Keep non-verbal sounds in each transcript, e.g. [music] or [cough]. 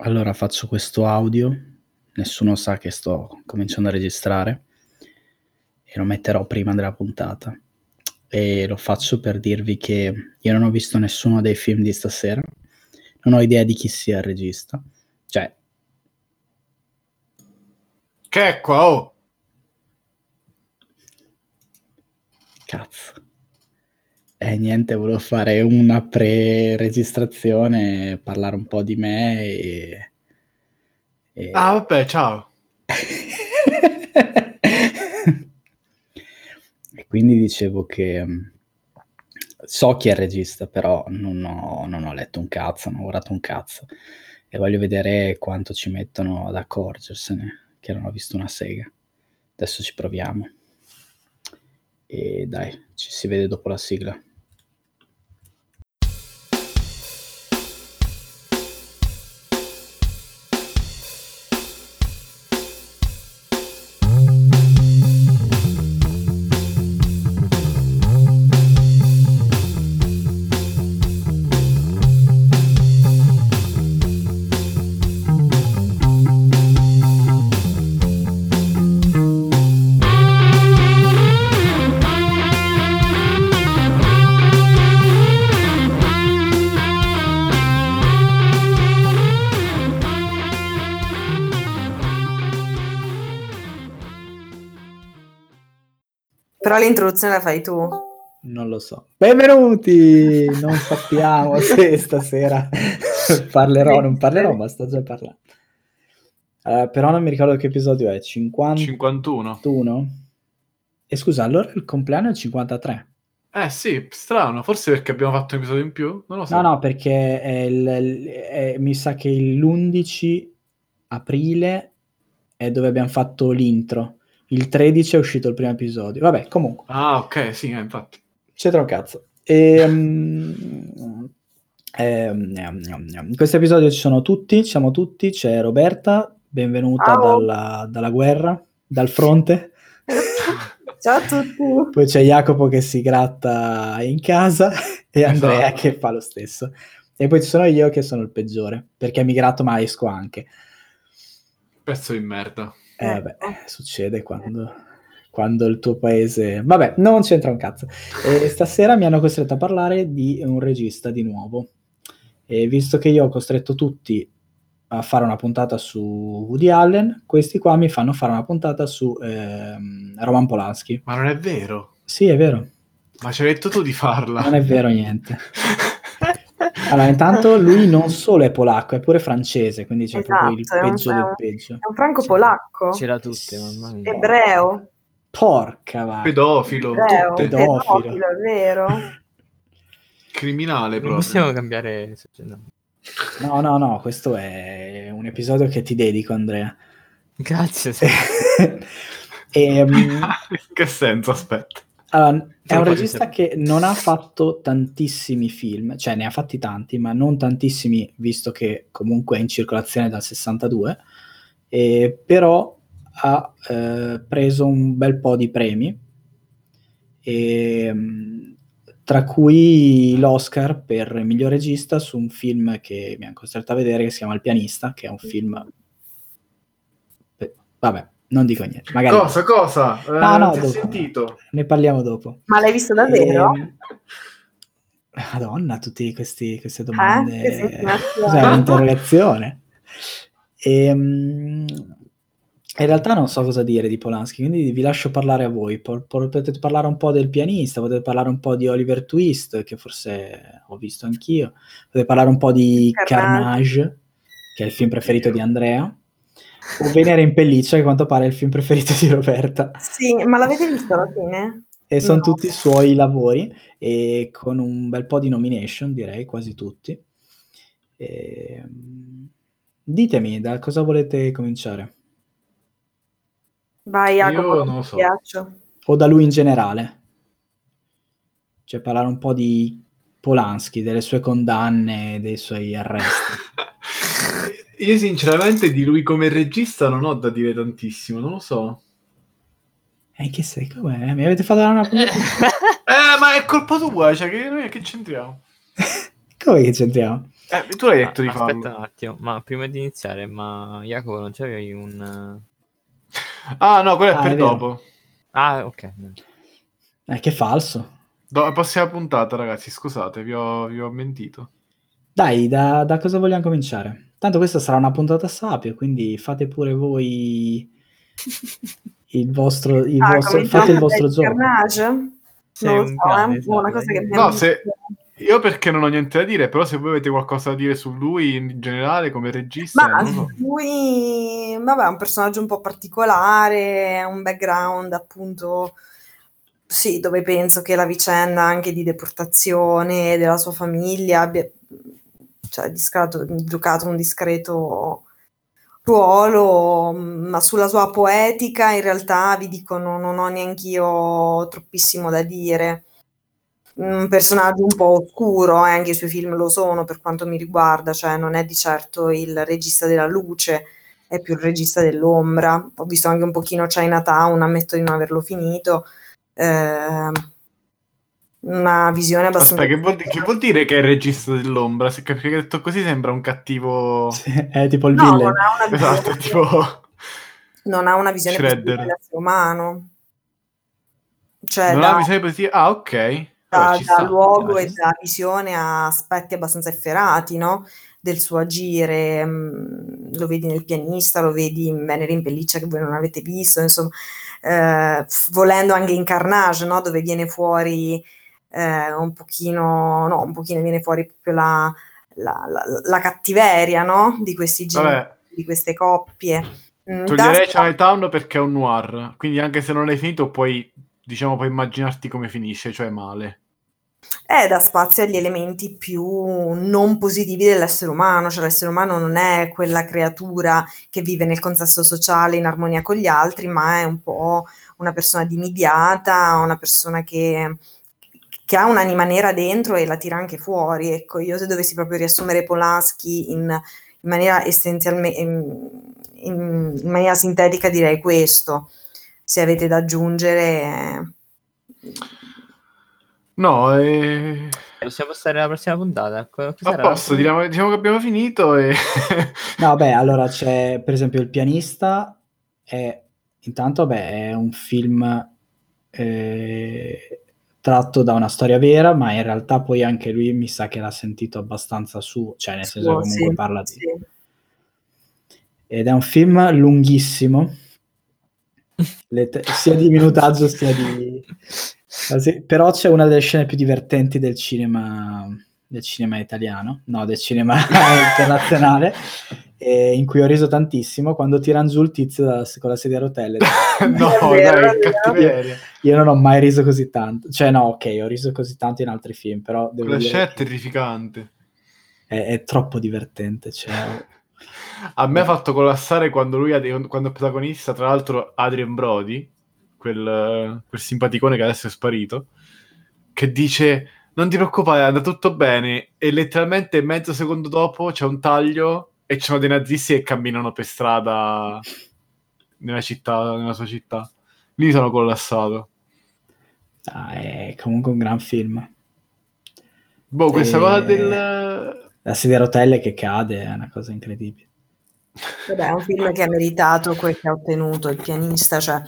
Allora faccio questo audio, nessuno sa che sto cominciando a registrare e lo metterò prima della puntata. E lo faccio per dirvi che io non ho visto nessuno dei film di stasera, non ho idea di chi sia il regista. Cioè, Che è qua, oh? cazzo. E niente, volevo fare una pre-registrazione, parlare un po' di me e... e- Ah, vabbè, ciao. [laughs] e quindi dicevo che mh, so chi è il regista, però non ho, non ho letto un cazzo, non ho guardato un cazzo e voglio vedere quanto ci mettono ad accorgersene che non ho visto una sega. Adesso ci proviamo. E dai, ci si vede dopo la sigla. Però l'introduzione la fai tu. Non lo so. Benvenuti! Non sappiamo [laughs] se stasera parlerò o non parlerò, ma sto già parlando. Eh, però non mi ricordo che episodio è. 51? 51. E scusa, allora il compleanno è il 53. Eh sì, strano, forse perché abbiamo fatto un episodio in più? Non lo so. No, no, perché è il- è- mi sa che l'11 aprile è dove abbiamo fatto l'intro. Il 13 è uscito il primo episodio. Vabbè, comunque. Ah, ok, sì, eh, infatti. C'entra un cazzo. Ehm, ehm, gnam, gnam, gnam. in questo episodio ci sono tutti, ci siamo tutti, c'è Roberta, benvenuta dalla, dalla guerra, dal fronte. [laughs] Ciao a tutti. Poi c'è Jacopo che si gratta in casa e Andrea Esatto. che fa lo stesso. E poi ci sono io che sono il peggiore, perché mi gratto ma esco anche. Pezzo di merda. Eh, Eh. vabbè, succede quando, quando il tuo paese... Vabbè, non c'entra un cazzo. E stasera mi hanno costretto a parlare di un regista di nuovo. E visto che io ho costretto tutti a fare una puntata su Woody Allen, questi qua mi fanno fare una puntata su ehm, Roman Polanski. Ma non è vero. Sì, è vero, Ma ci hai detto tu di farla. non è vero niente. [laughs] Allora, intanto lui non solo è polacco, è pure francese, quindi c'è proprio il Esatto, peggio del peggio. È un franco polacco. C'era tutte, mamma mia. Ebreo. Porca vacca. Pedofilo. Ebreo. Pedofilo. Pedofilo, è vero. [laughs] Criminale Non proprio. possiamo cambiare no. No, no, questo è un episodio che ti dedico, Andrea. Grazie. sì. [laughs] Ehm, In [laughs] che senso? Aspetta. Allora, è un regista che non ha fatto tantissimi film, cioè ne ha fatti tanti, ma non tantissimi, visto che comunque è in circolazione dal 62, e però ha eh, preso un bel po' di premi, e, mm, tra cui l'Oscar per miglior regista su un film che mi hanno costretto a vedere che si chiama Il pianista, che è un film... Vabbè, non dico niente, magari Cosa, cosa? Eh, No, no, non ti ho dopo. sentito. ne parliamo dopo. Ma l'hai visto davvero? Ehm, Madonna, tutte queste domande. Eh? Sensazione. Cos'è un'interrogazione? Ehm, in realtà non so cosa dire di Polanski, quindi vi lascio parlare a voi. Po- po- potete parlare un po' del pianista, potete parlare un po' di Oliver Twist, che forse ho visto anch'io, potete parlare un po' di Carnage. Carnage, che è il film preferito di Andrea, o Venere in pelliccia, che a quanto pare è il film preferito di Roberta. Sì, ma l'avete visto alla fine? E sono No. tutti i suoi lavori e con un bel po' di nomination, direi, quasi tutti. Ehm, ditemi, da cosa volete cominciare? Vai, Jacopo, Io non lo so. piaccio. O da lui in generale? Cioè parlare un po' di Polanski, delle sue condanne, dei suoi arresti. [laughs] Io sinceramente di lui come regista non ho da dire tantissimo, non lo so. E che sei? Com'è? Mi avete fatto una [laughs] puntata? Eh, ma è colpa tua, cioè che noi che c'entriamo? [laughs] Come che c'entriamo? Eh, tu l'hai detto di Ah, Aspetta farlo. un attimo, ma prima di iniziare, ma Jacopo non c'avevi un... Ah, no, quello è Ah, per è dopo. Ah, ok. Eh, che falso. Do- prossima puntata, ragazzi, scusate, vi ho, vi ho mentito. Dai, da, da cosa vogliamo cominciare? Tanto questa sarà una puntata sapio, quindi fate pure voi il vostro, il [laughs] Ah, vostro fate il vostro gioco. Non lo un so, cane, è esatto, una cosa che mi No, se- Io perché non ho niente da dire, però se voi avete qualcosa da dire su lui in generale come regista, Ma so. lui, vabbè, è un personaggio un po' particolare, un background appunto, sì, dove penso che la vicenda anche di deportazione della sua famiglia abbia cioè, discreto- giocato un discreto ruolo, ma sulla sua poetica in realtà vi dico no- non ho neanch'io troppissimo da dire. Un personaggio un po' oscuro, e anche i suoi film lo sono per quanto mi riguarda, cioè non è di certo il regista della luce, è più il regista dell'ombra. Ho visto anche un pochino Chinatown, ammetto di non averlo finito. Ehm, una visione abbastanza... Aspetta, che vuol, di- che vuol dire che è il regista dell'ombra? Se perché detto così sembra un cattivo... Sì, è tipo il No, villain. non ha una visione, Esatto, tipo... [laughs] non ha una visione Shredder. positiva dell'essere umano. Cioè, non da- ha una visione positiva? Ah, ok. da, da sta. luogo e da visione a aspetti abbastanza efferati, no? Del suo agire, mm, lo vedi nel pianista, lo vedi in Venere in pelliccia che voi non avete visto, insomma, eh, volendo anche in Carnage, no? Dove viene fuori eh, un pochino, no, un pochino viene fuori proprio la, la- la- la cattiveria, no? Di questi genitori, di queste coppie. Mm, toglierei da- Chinatown perché è un noir, quindi anche se non l'hai finito puoi, diciamo, puoi immaginarti come finisce, cioè male. Eh, dà spazio agli elementi più non positivi dell'essere umano, cioè l'essere umano non è quella creatura che vive nel contesto sociale in armonia con gli altri, ma è un po' una persona dimidiata, una persona che, che ha un'anima nera dentro e la tira anche fuori. Ecco, io se dovessi proprio riassumere Polanski in, in maniera essenzialmente, in, in- maniera sintetica direi questo. Se avete da aggiungere... No, eh... Possiamo passare alla prossima puntata? A posto, diciamo, diciamo che abbiamo finito e... [laughs] No, vabbè, allora c'è per esempio il pianista, è, intanto vabbè, è un film eh, tratto da una storia vera, ma in realtà poi anche lui mi sa che l'ha sentito abbastanza su, cioè nel senso che suo, comunque sì, parla di... sì. Ed è un film lunghissimo, let- sia di minutaggio sia di... Però c'è una delle scene più divertenti del cinema, del cinema italiano, no, del cinema [laughs] internazionale, eh, in cui ho riso tantissimo quando tirano giù il tizio da- con la sedia a rotelle. [laughs] no, [laughs] dai, cattiveria. Io non ho mai riso così tanto, cioè no, ok, ho riso così tanto in altri film, però devo Quella scena è terrificante. è, è troppo divertente, cioè... [laughs] A me ha fatto collassare quando lui, quando protagonista, tra l'altro Adrian Brody, quel, quel simpaticone che adesso è sparito, che dice non ti preoccupare, andrà tutto bene, e letteralmente mezzo secondo dopo c'è un taglio e ci sono dei nazisti che camminano per strada nella città, nella sua città. Lì sono collassato. ah, è comunque un gran film. Boh, questa E- cosa del... La sedia a rotelle che cade è una cosa incredibile. Vabbè, è un film che ha meritato quel che ha ottenuto il pianista, cioè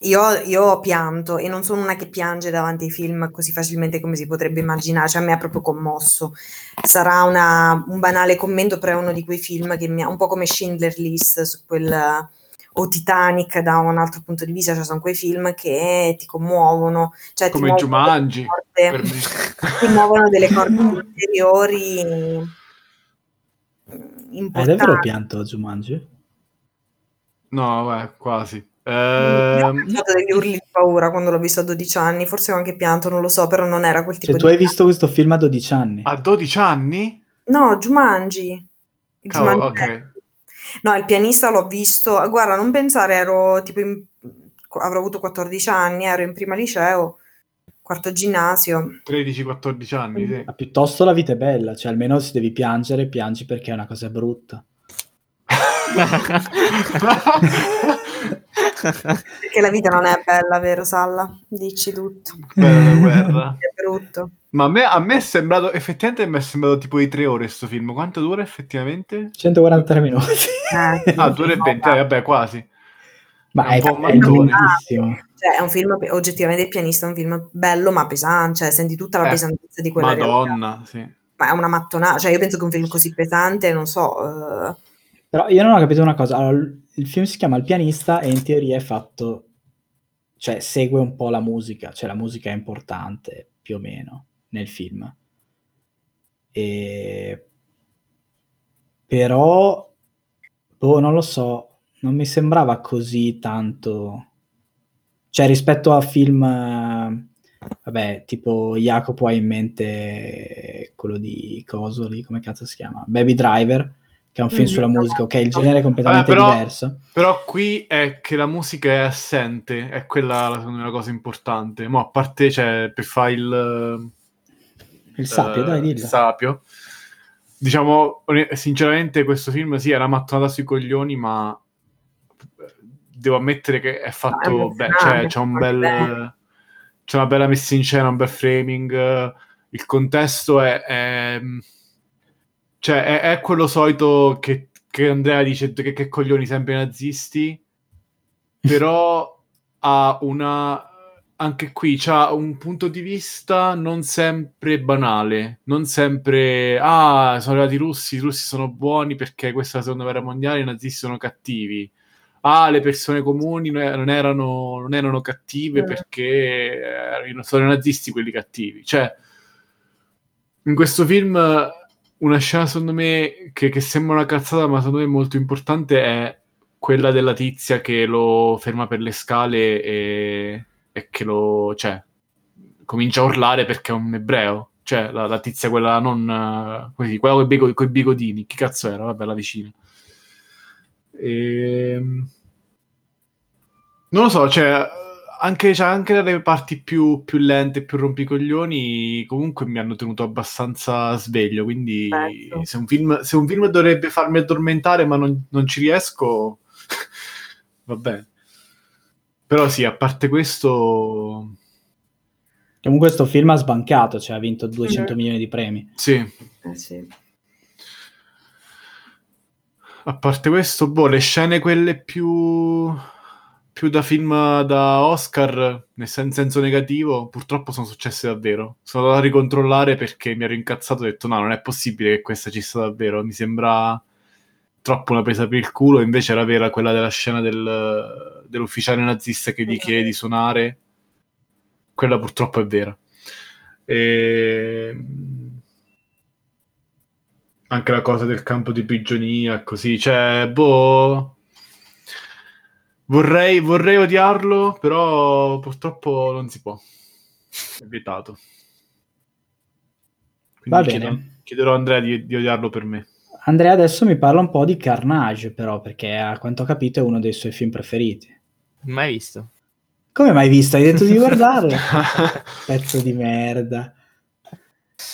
io, io ho pianto e non sono una che piange davanti ai film così facilmente come si potrebbe immaginare, cioè a me ha proprio commosso. Sarà una- un banale commento, però è uno di quei film che mi ha un po' come Schindler List su quel o Titanic da un altro punto di vista, cioè sono quei film che ti commuovono, cioè ti come muovono Jumanji, corde- me. [laughs] ti muovono delle corde [laughs] interiori Hai importanti. davvero pianto a Jumanji? No, vabbè, quasi. Ehm, ho fatto degli urli di paura quando l'ho visto a 12 anni, forse ho anche pianto, non lo so, però non era quel tipo Cioè, di... tu hai visto questo film a 12 anni? a 12 anni? No, Jumanji. Cavolo, Jumanji. ok. No, il pianista l'ho visto, guarda, non pensare, ero tipo in... avrò avuto 14 anni, ero in prima liceo, quarto ginnasio. 13-14 anni, sì. Ma piuttosto la vita è bella, cioè almeno se devi piangere, piangi perché è una cosa brutta. Perché la vita non è bella, vero Salla? Dici tutto. Bella guerra. È brutto. Ma a me, a me è sembrato, effettivamente mi è sembrato tipo di tre ore sto film. Quanto dura effettivamente? 143 minuti. Eh, Ah, due ore e venti, eh, vabbè, quasi. Ma È è, un po' è mattone. Cioè, è un film, oggettivamente, il pianista è un film bello ma pesante, cioè senti tutta la Eh, pesantezza di quella realtà. Madonna, sì. Ma è una mattonata, cioè io penso che un film così pesante, non so, eh, Però io non ho capito una cosa. Allora, il film si chiama Il pianista e in teoria è fatto, cioè segue un po' la musica, cioè la musica è importante più o meno nel film. E... Però, boh, non lo so, non mi sembrava così tanto... Cioè rispetto a film, eh, vabbè, tipo Jacopo ha in mente quello di Coso lì, come cazzo si chiama? Baby Driver, che è un film Mm, sulla musica, ok, il genere è completamente Vabbè, però- diverso. Però qui è che la musica è assente, è quella la- secondo me la cosa importante. Mo, a parte, cioè, per fare il... Il sapio, eh, dai, il dillo. sapio. Diciamo, sinceramente questo film sì, era mattonata sui coglioni, ma devo ammettere che è fatto è bene, cioè, c'è un bel... bene. C'è una bella messa in scena, un bel framing, il contesto è... è- cioè, è, è quello solito che, che Andrea dice che, che coglioni sempre i nazisti, [laughs] però ha una anche qui c'ha un punto di vista non sempre banale, non sempre ah, sono arrivati i russi, i russi sono buoni perché questa è la seconda guerra mondiale, i nazisti sono cattivi. Ah, le persone comuni non erano, non erano cattive Mm. perché erano- sono i nazisti quelli cattivi. Cioè, in questo film una scena secondo me che, che sembra una cazzata, ma secondo me molto importante è quella della tizia che lo ferma per le scale e, e che lo, cioè, comincia a urlare perché è un ebreo. Cioè, la, la tizia, quella non, eh, così, quella con i bigodini, chi cazzo era? Vabbè, la vicina. Ehm, Non lo so, cioè, anche, cioè, anche dalle parti più, più lente, più rompicoglioni, comunque mi hanno tenuto abbastanza sveglio, quindi Perfetto. se un film, se un film dovrebbe farmi addormentare ma non, non ci riesco, [laughs] va bene. Però sì, a parte questo, Comunque questo film ha sbancato, cioè ha vinto 200 Mhm. milioni di premi. sì, Eh sì. A parte questo, boh, le scene quelle più, più da film da Oscar, nel sen- senso negativo, purtroppo sono successe davvero. Sono andato a ricontrollare perché mi ero incazzato e ho detto no, non è possibile che questa ci sia davvero, mi sembra troppo una presa per il culo, invece era vera quella della scena del- dell'ufficiale nazista che gli chiede di suonare, quella purtroppo è vera. E... Anche la cosa del campo di prigionia, così, cioè, boh... Vorrei, vorrei odiarlo, però purtroppo non si può. È vietato. Quindi Va chiedo- bene. chiederò a Andrea di, di odiarlo per me. Andrea adesso mi parla un po' di Carnage, però, perché a quanto ho capito è uno dei suoi film preferiti. Mai visto? Come mai visto? Hai detto di [laughs] guardarlo? [laughs] Pezzo di merda.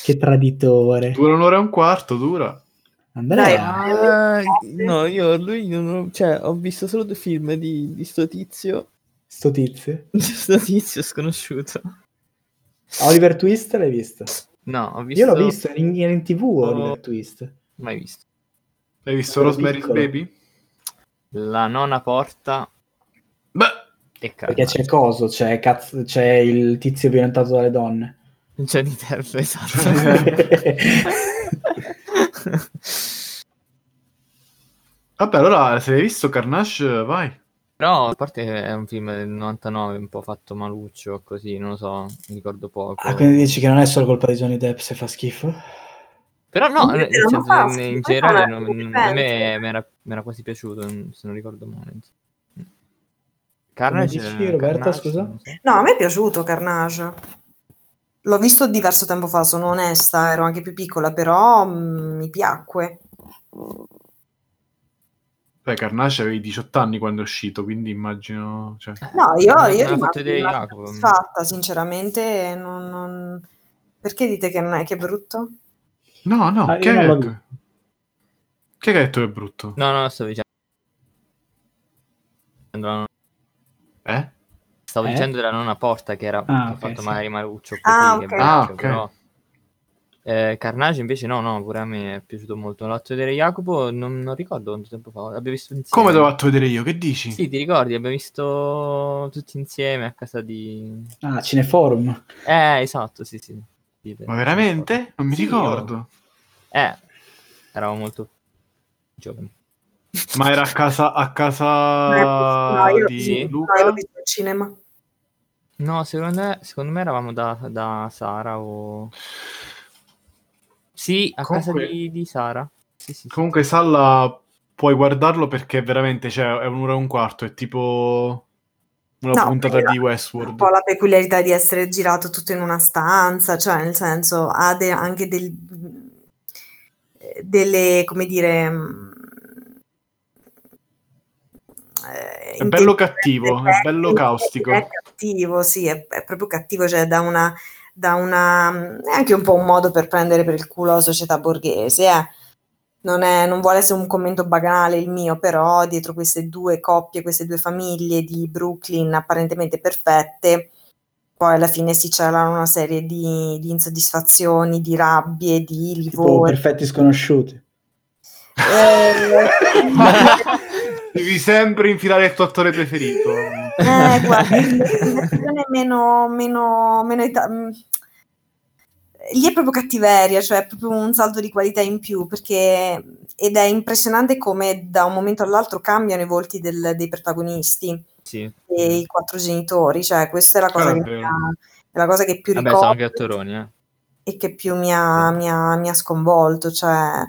Che traditore. Dura un'ora e un quarto, dura. Andrea, Dai. Ah, no, io lui non ho, cioè, ho visto solo due film di, di sto tizio, sto tizio. [laughs] sto tizio sconosciuto. Oliver Twist l'hai visto? No, ho visto... Io l'ho visto in, in tv Oliver Twist. Mai visto. Hai visto Rosemary's. Baby? La nona porta Beh, Perché c'è coso, c'è, cazzo, c'è il tizio violentato dalle donne. C'è di terzo, esatto. [laughs] vabbè, allora se hai visto Carnage, vai. Però, a parte che è un film del 99, un po' fatto maluccio, così, non lo so, mi ricordo poco. ah, quindi dici che non è solo colpa di Johnny Depp se fa schifo? Però no, non senso, fa in- in generale non a me mi era, quasi piaciuto, se non ricordo male. Carnage, dici, Roberta, Carnage, scusa? so. No, a me è piaciuto Carnage. L'ho visto diverso tempo fa, sono onesta, ero anche più piccola, però mm, mi piacque. Beh, Carnage avevi 18 anni quando è uscito, quindi immagino... Cioè... No, io, io rimasto soddisfatta, sinceramente. Non, non- Perché dite che non è che è brutto? No, no, Ah, che visto. detto? Che hai detto che è brutto? No, no, sto dicendo. Eh? Stavo Eh? dicendo della nonna porta che era Ah, che ha ok, fatto sì. magari Maruccio così, Ah, che è ok. vecchio, Ah, ok. però... Eh, Carnage invece no, no, pure a me è piaciuto molto. L'ho fatto vedere Jacopo, non, non ricordo quanto tempo fa. L'abbiamo visto insieme. Come l'ho fatto vedere io? Che dici? Sì, ti ricordi? Abbiamo visto tutti insieme a casa di... Ah, Cineforum. Eh, esatto, sì, sì. Sì, Ma veramente? Non mi Sì, ricordo. Eh, eravamo molto giovani. Ma era a casa, a casa No, io di visto- no, io Luca? l'ho visto al cinema. No, secondo me, secondo me eravamo da, da Sara o... Sì, a Comunque- casa di, di Sara. Sì, sì, sì. Comunque Salla puoi guardarlo perché veramente cioè, è un'ora e un quarto, è tipo una No, puntata di un Westworld. po' la peculiarità di essere girato tutto in una stanza, cioè nel senso ha de- anche del- delle, come dire, mm, eh, È bello cattivo, è bello caustico. Cattivo, sì, è, è proprio cattivo, cioè da una, da una, è anche un po' un modo per prendere per il culo la società borghese, eh. Non, è- non vuole essere un commento banale il mio, però dietro queste due coppie, queste due famiglie di Brooklyn apparentemente perfette, poi alla fine si celano una serie di, di insoddisfazioni, di rabbie, di Tipo livori. perfetti sconosciuti. Eh, [laughs] Devi sempre infilare il tuo attore preferito. Eh, guarda, versione meno, meno, meno ita- mm, lì è proprio cattiveria, cioè è proprio un salto di qualità in più, perché ed è impressionante come da un momento all'altro cambiano i volti del- dei protagonisti Sì. e i quattro genitori, cioè questa è la cosa, Ah, che, è ha, è la cosa che più Vabbè, sono ricordo anche attoroni, eh. e che più mi ha, mi ha- mi ha sconvolto, cioè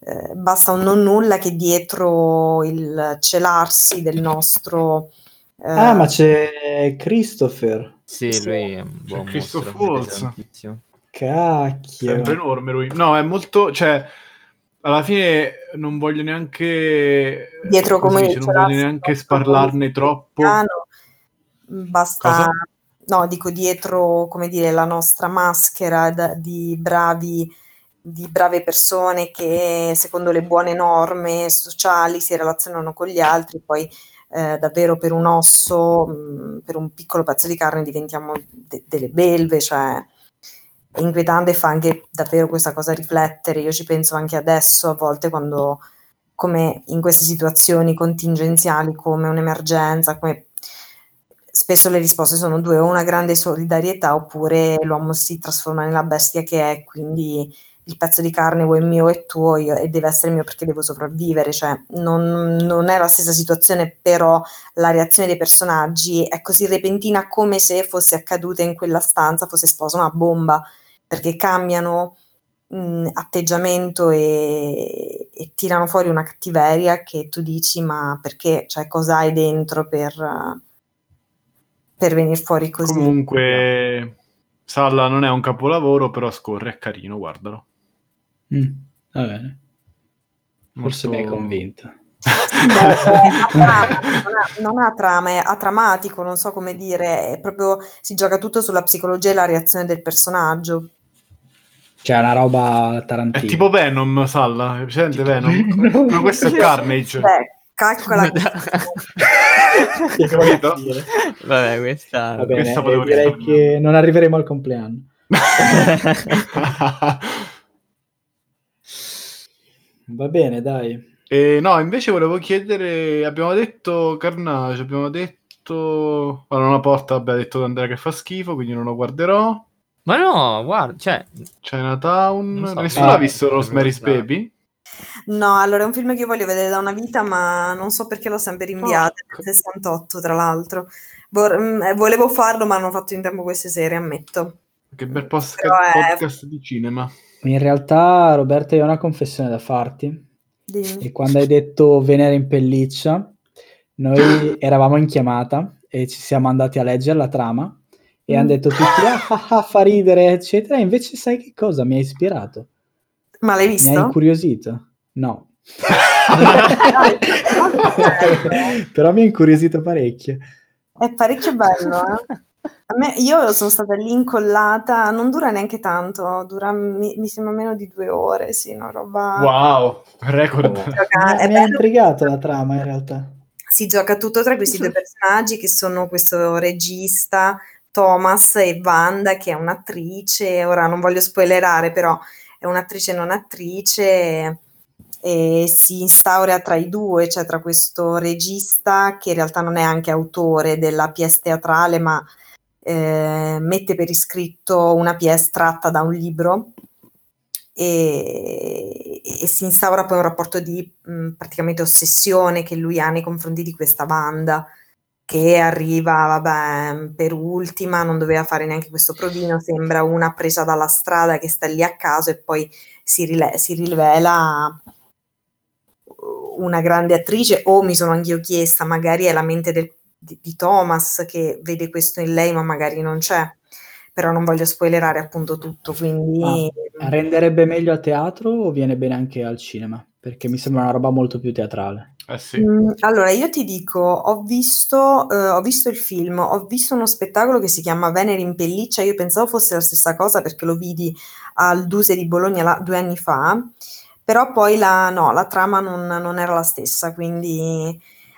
eh, basta un non nulla che dietro il celarsi del nostro... eh, Ah, ma c'è Christopher. Sì, Sì. lui è un buon Christoph mostro, mi piace Waltz. tantissimo. Cacchio. Sempre enorme lui. No, è molto, cioè, alla fine non voglio neanche... Dietro come dice, non voglio neanche sparlarne troppo. piano, basta, Cosa? no, dico dietro, come dire, la nostra maschera da- di bravi, di brave persone che secondo le buone norme sociali si relazionano con gli altri, poi eh, davvero per un osso, mh, per un piccolo pezzo di carne diventiamo de- delle belve, cioè è inquietante e fa anche davvero questa cosa riflettere. Io ci penso anche adesso, a volte quando, come in queste situazioni contingenziali, come un'emergenza, come spesso le risposte sono due, o una grande solidarietà oppure l'uomo si trasforma nella bestia che è, quindi il pezzo di carne o è mio o è tuo io- e deve essere mio perché devo sopravvivere, cioè non, non è la stessa situazione, però la reazione dei personaggi è così repentina come se fosse accaduta in quella stanza, fosse esplosa una bomba, perché cambiano mh, atteggiamento e, e tirano fuori una cattiveria che tu dici ma perché, cioè cosa hai dentro per, per venire fuori così? Comunque, Salla non è un capolavoro, però scorre, è carino, guardalo. Mm, va bene. Forse mi hai convinto. Beh, non, ha, non ha trama, è atramatico, non so come dire, è proprio, si gioca tutto sulla psicologia e la reazione del personaggio. C'è una roba È Tarantino. tipo Venom, Salla, è presente Venom? Ma questo è Carnage. Beh, calcola [laughs] Capito? Vabbè, questa... Va bene, Questa potevo direi che non arriveremo al compleanno. [laughs] [laughs] Va bene, dai. E no, invece volevo chiedere, abbiamo detto Carnage, abbiamo detto... Allora, una porta abbiamo detto Andrea che fa schifo, quindi non lo guarderò. Ma no, guarda, cioè... Chinatown, so. nessuno Ah, ha visto Rosemary's. Baby? No, allora è un film che io voglio vedere da una vita, ma non so perché l'ho sempre rinviato. È 68, tra l'altro. Vor- mm, eh, volevo farlo, ma non ho fatto in tempo queste sere, ammetto. Che bel post- Però è- podcast di cinema. In realtà, Roberto, io ho una confessione da farti. Dimmi. E quando hai detto Venere in pelliccia, noi [coughs] eravamo in chiamata e ci siamo andati a leggere la trama e Mm. hanno detto tutti ah, ah, ah, fa ridere, eccetera. E invece sai che cosa? Mi ha ispirato, Ma l'hai mi ha visto? incuriosito. No. [laughs] [laughs] Però mi ha incuriosito parecchio. È parecchio bello, eh. A me, io sono stata lì incollata, non dura neanche tanto, dura mi, mi sembra meno di due ore, sì, una roba... Wow, record. Ha, [laughs] mi ha intrigato la trama in realtà. si gioca tutto tra questi due personaggi che sono questo regista Thomas e Wanda che è un'attrice, ora non voglio spoilerare però è un'attrice non attrice e si instaura tra i due, cioè tra questo regista che in realtà non è anche autore della pièce teatrale ma eh, mette per iscritto una pièce tratta da un libro e, e, si instaura poi un rapporto di mh, praticamente ossessione che lui ha nei confronti di questa banda che arriva, vabbè, per ultima, non doveva fare neanche questo provino, sembra una presa dalla strada che sta lì a caso e poi si, rile- si rivela una grande attrice o mi sono anch'io chiesta, magari è la mente del, di, di Thomas che vede questo in lei ma magari non c'è però non voglio spoilerare appunto tutto, quindi... Ah, renderebbe meglio a teatro o viene bene anche al cinema? Perché mi sembra una roba molto più teatrale. Eh sì. Mm, allora, io ti dico, ho visto, eh, ho visto il film, ho visto uno spettacolo che si chiama Venere in pelliccia, io pensavo fosse la stessa cosa perché lo vidi al Duse di Bologna la, due anni fa, però poi la, no, la trama non, non era la stessa, quindi...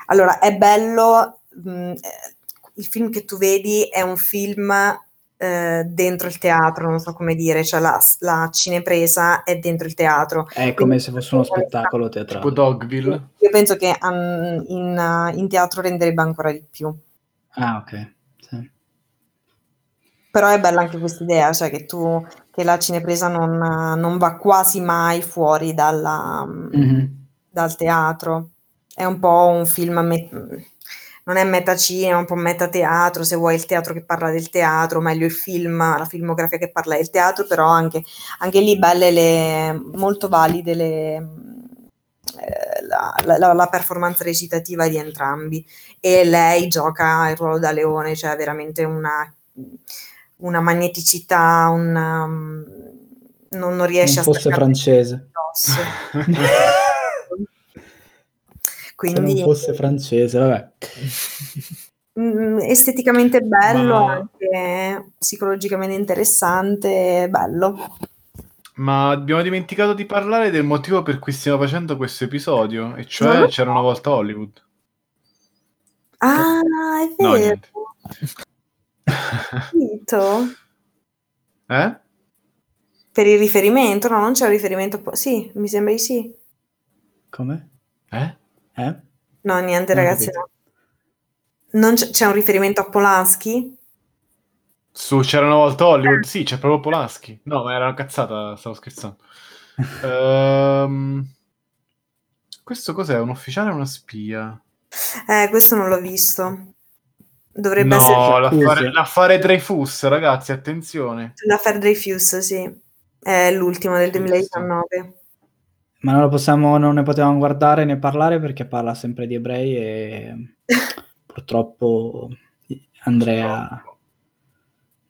Allora, è bello, mh, mm, eh, il film che tu vedi è un film eh, dentro il teatro, non so come dire, cioè la, la cinepresa è dentro il teatro. È come se fosse uno [laughs] spettacolo teatrale. Tipo Dogville. Io penso che um, in, uh, in, teatro renderebbe ancora di più. Ah, ok. Sì. Però è bella anche questa idea, cioè che tu, che la cinepresa non, non va quasi mai fuori dalla, mm-hmm. dal teatro. È un po' un film met- non è metacinema, un po' metateatro, se vuoi il teatro che parla del teatro, meglio il film, la filmografia che parla del teatro, però anche, anche lì belle le, molto valide le, eh, la, la, la, performance recitativa di entrambi e lei gioca il ruolo da leone, cioè veramente una, una magneticità, una, non, non riesce non a fosse francese. [laughs] Quindi, Se non fosse francese, vabbè. [laughs] Mm, esteticamente bello, Ma... anche psicologicamente interessante, bello. Ma abbiamo dimenticato di parlare del motivo per cui stiamo facendo questo episodio, e cioè no. c'era una volta Hollywood. Ah, è vero. No, [laughs] eh? Per il riferimento? No, non c'è un riferimento. Sì, mi sembra di sì. Come? Eh? Eh? No, niente, non ragazzi, no. Non c- c'è un riferimento a Polanski? Su C'era una volta Hollywood? Sì, c'è proprio Polanski. No, ma era una cazzata, stavo scherzando. um, questo cos'è? Un ufficiale o una spia? Eh, questo non l'ho visto. Dovrebbe no, essere... l'affare, l'affare Dreyfus, ragazzi, attenzione. L'affare Dreyfus, sì. È l'ultimo del 2019. Ma non, lo possiamo, non ne potevamo guardare né parlare perché parla sempre di ebrei e [laughs] purtroppo Andrea...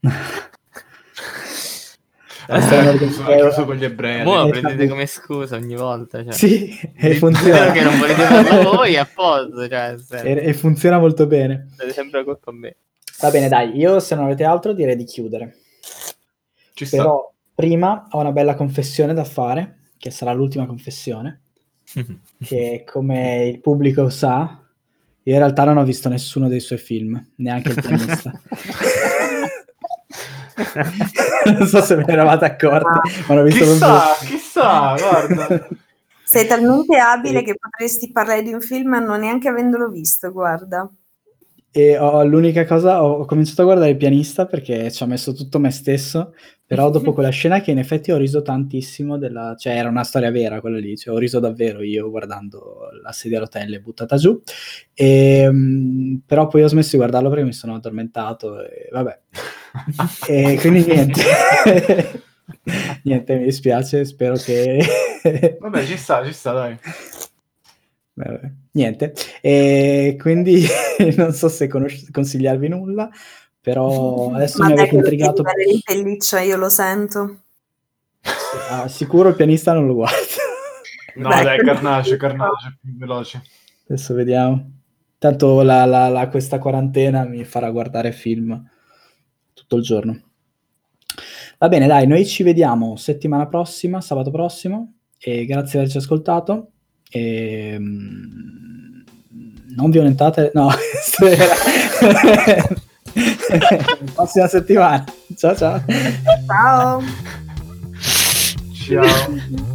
[laughs] Hai chiuso con gli ebrei. Voi lo prendete come scusa ogni volta. Cioè. Sì, e funziona. che non volete farlo voi a posto. Cioè, e, e, funziona molto bene. Sempre colpa a me. Va bene, dai, io se non avete altro direi di chiudere. Ci Però sta. prima ho una bella confessione da fare che sarà l'ultima confessione, che come il pubblico sa, io in realtà non ho visto nessuno dei suoi film, neanche il pianista. [laughs] non so se ve ne eravate accorti, ma l'ho visto chissà, chissà, guarda. Sei talmente abile che potresti parlare di un film non neanche avendolo visto, guarda. E ho, l'unica cosa, ho cominciato a guardare il pianista perché ci ho messo tutto me stesso, però [laughs] dopo quella scena che in effetti ho riso tantissimo, della, cioè era una storia vera quella lì, cioè ho riso davvero io guardando la sedia a rotelle buttata giù, e, um, però poi ho smesso di guardarlo perché mi sono addormentato e vabbè. [laughs] e quindi niente. [laughs] niente, mi dispiace, spero che... vabbè, ci sta, ci sta, dai. Vabbè, niente, e quindi [laughs] non so se conosci- consigliarvi nulla, però [laughs] adesso mi avete intrigato. Ma in pelliccia, io lo sento. Ah, sicuro il pianista non lo guarda. No, Beh, dai, Carnage, Carnage, più veloce. Adesso vediamo. Tanto la, la, la, questa quarantena mi farà guardare film tutto il giorno. Va bene, dai, noi ci vediamo settimana prossima, sabato prossimo, e grazie per averci ascoltato. E, ehm, non violentate, no, [laughs] [laughs] prossima settimana. Ciao ciao. Ciao. Ciao.